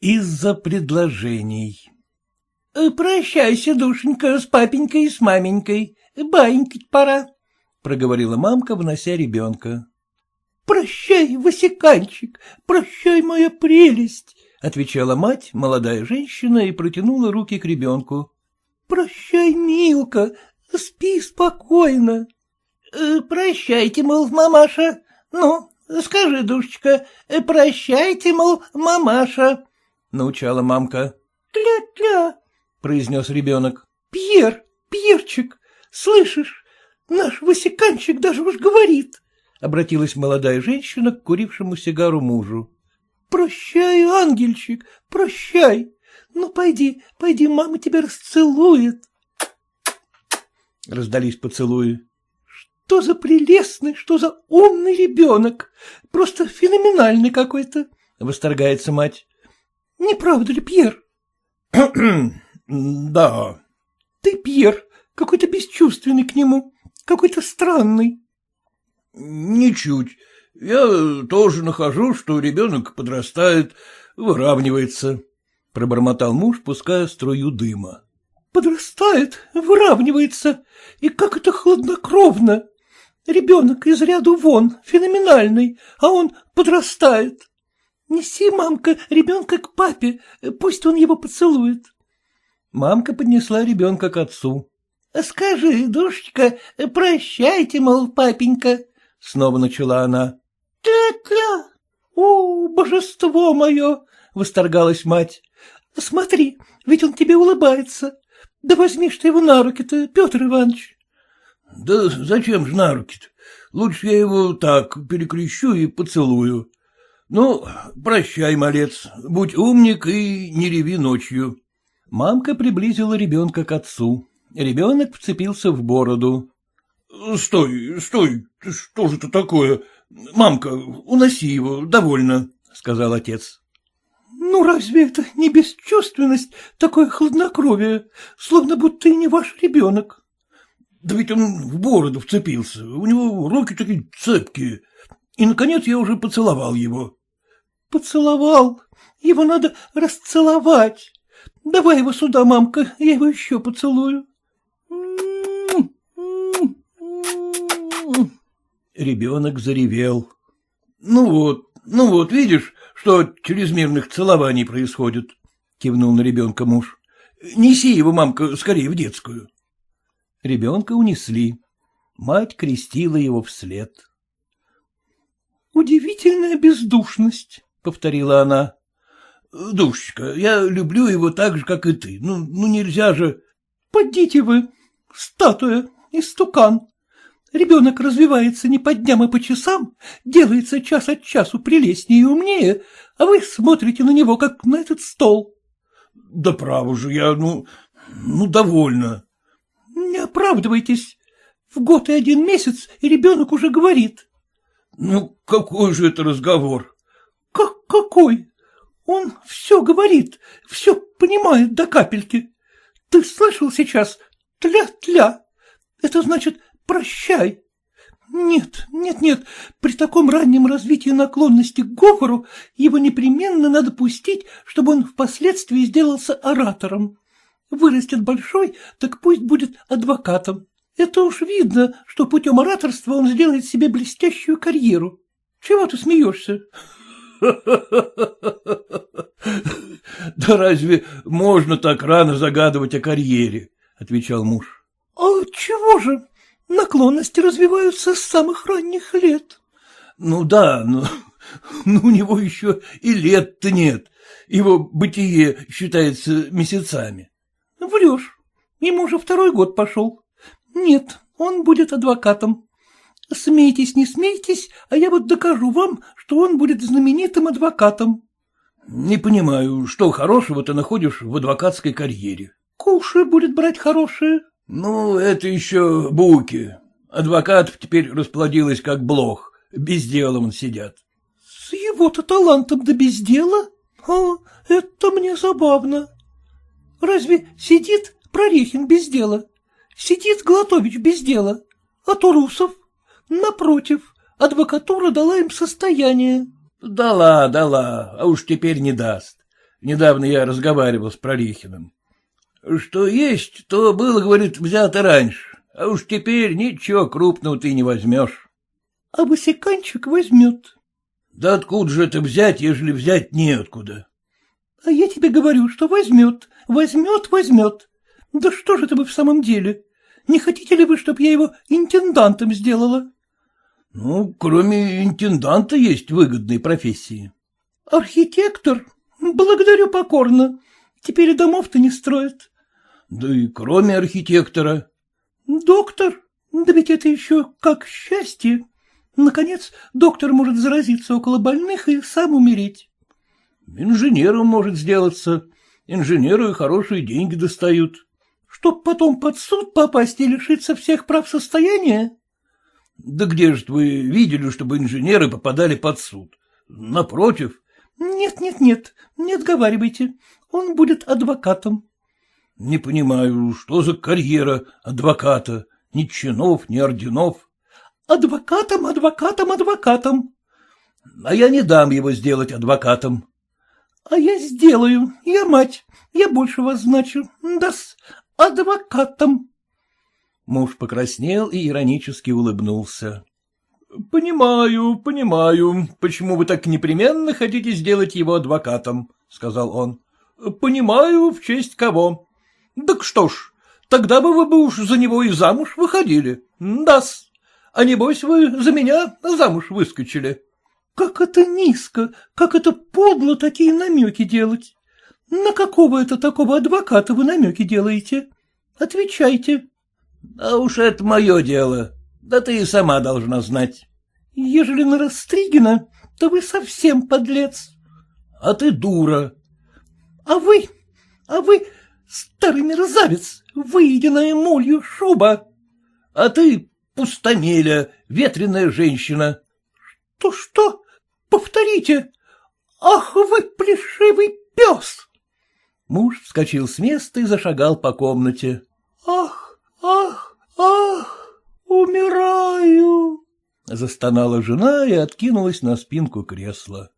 Из-за предложений. «Э, — Прощайся, душенька, с папенькой и с маменькой. Баинькать пора, — проговорила мамка, внося ребенка. — Прощай, Васиканчик, прощай, моя прелесть, — отвечала мать, молодая женщина, и протянула руки к ребенку. — Прощай, Милка, спи спокойно. «Э, — Прощайте, мол, мамаша. Ну, скажи, душечка, прощайте, мол, мамаша, — научала мамка. «Тля-тля!» — произнес ребенок. «Пьер, Пьерчик, слышишь, наш Васиканчик даже уж говорит!» — обратилась молодая женщина к курившему сигару мужу. «Прощай, ангельчик, прощай! Ну, пойди, пойди, мама тебя расцелует!» Раздались поцелуи. «Что за прелестный, что за умный ребенок! Просто феноменальный какой-то!» — восторгается мать. Не правда ли, Пьер? — Да. — Ты, Пьер, какой-то бесчувственный к нему, какой-то странный. — Ничуть. Я тоже нахожу, что ребенок подрастает, выравнивается, — пробормотал муж, пуская струю дыма. — Подрастает, выравнивается, и как это хладнокровно. Ребенок из ряду вон, феноменальный, а он подрастает. Неси, мамка, ребенка к папе, пусть он его поцелует. Мамка поднесла ребенка к отцу. — Скажи, душечка, прощайте, мол, папенька, — снова начала она. — Тля-тля! О, божество мое! — восторгалась мать. — Смотри, ведь он тебе улыбается. Да возьми ты его на руки-то, Петр Иванович. — Да зачем же на руки-то? Лучше я его так перекрещу и поцелую. Ну, прощай, малец, будь умник и не реви ночью. Мамка приблизила ребенка к отцу. Ребенок вцепился в бороду. — Стой, стой, что же это такое? Мамка, уноси его, довольно, — сказал отец. — Ну, разве это не бесчувственность, такое хладнокровие, словно будто и не ваш ребенок? — Да ведь он в бороду вцепился, у него руки такие цепкие. И, наконец, я уже поцеловал его. Поцеловал. Его надо расцеловать. Давай его сюда, мамка, я его еще поцелую. Ребенок заревел. — Ну вот, ну вот, видишь, что от чрезмерных целований происходит, — кивнул на ребенка муж. — Неси его, мамка, скорее в детскую. Ребенка унесли. Мать крестила его вслед. — Удивительная бездушность, — повторила она. — Душечка, я люблю его так же, как и ты. Ну, ну нельзя же... — Подите вы, статуя, истукан. Ребенок развивается не по дням и по часам, делается час от часу прелестнее и умнее, а вы смотрите на него, как на этот стол. — Да право же, я, ну, ну, довольно. — Не оправдывайтесь. В год и один месяц, и ребенок уже говорит. — Ну, какой же это разговор? Как какой? Он все говорит, все понимает до капельки. Ты слышал сейчас? Тля-тля. Это значит прощай. Нет, нет, нет, при таком раннем развитии наклонности к говору его непременно надо пустить, чтобы он впоследствии сделался оратором. Вырастет большой, так пусть будет адвокатом. Это уж видно, что путем ораторства он сделает себе блестящую карьеру. Чего ты смеешься? Да разве можно так рано загадывать о карьере? — отвечал муж. — А чего же? Наклонности развиваются с самых ранних лет. — Ну да, но, но у него еще и лет-то нет. Его бытие считается месяцами. — Врешь. Ему уже второй год пошел. Нет, он будет адвокатом. Смейтесь, не смейтесь, а я вот докажу вам, что он будет знаменитым адвокатом. — Не понимаю, что хорошего ты находишь в адвокатской карьере? — Кушай будет брать хорошее. — Ну, это еще буки. Адвокатов теперь расплодилось как блох, без дела он сидят. — С его-то талантом да без дела? А, это мне забавно. Разве сидит Прорехин без дела? Сидит Глотович без дела? А Турусов? Напротив, адвокатура дала им состояние. — Дала, дала, а уж теперь не даст. Недавно я разговаривал с Прорехиным. Что есть, то было, говорит, взято раньше, а уж теперь ничего крупного ты не возьмешь. — А босиканчик возьмет. — Да откуда же это взять, ежели взять неоткуда? — А я тебе говорю, что возьмет, возьмет, возьмет. Да что же это вы в самом деле? Не хотите ли вы, чтобы я его интендантом сделала? — Ну, кроме интенданта есть выгодные профессии. — Архитектор? Благодарю покорно. Теперь и домов-то не строят. — Да и кроме архитектора. — Доктор? Да ведь это еще как счастье. Наконец, доктор может заразиться около больных и сам умереть. — Инженером может сделаться. Инженеры хорошие деньги достают. — Чтоб потом под суд попасть и лишиться всех прав состояния? — Да где же вы видели, чтобы инженеры попадали под суд? Напротив. — Нет, нет, нет, не отговаривайте. Он будет адвокатом. — Не понимаю, что за карьера адвоката? Ни чинов, ни орденов. — Адвокатом, адвокатом, адвокатом. — А я не дам его сделать адвокатом. — А я сделаю, я мать, я больше вас значу, да-с, адвокатом. Муж покраснел и иронически улыбнулся. — Понимаю, понимаю, почему вы так непременно хотите сделать его адвокатом, — сказал он. — Понимаю, в честь кого. Так что ж, тогда бы вы бы уж за него и замуж выходили. Да-с. А небось вы за меня замуж выскочили. — Как это низко, как это подло такие намеки делать. На какого это такого адвоката вы намеки делаете? Отвечайте. — Да уж это мое дело. Да ты и сама должна знать. — Ежели на Растригина, то вы совсем подлец. — А ты дура. — А вы, а вы, старый мерзавец, выеденная молью шуба. — А ты пустомеля, ветреная женщина. — Что-что? Повторите. Ах вы, плешивый пес! Муж вскочил с места и зашагал по комнате. — ах! Умираю! — застонала жена и откинулась на спинку кресла.